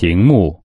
屏幕。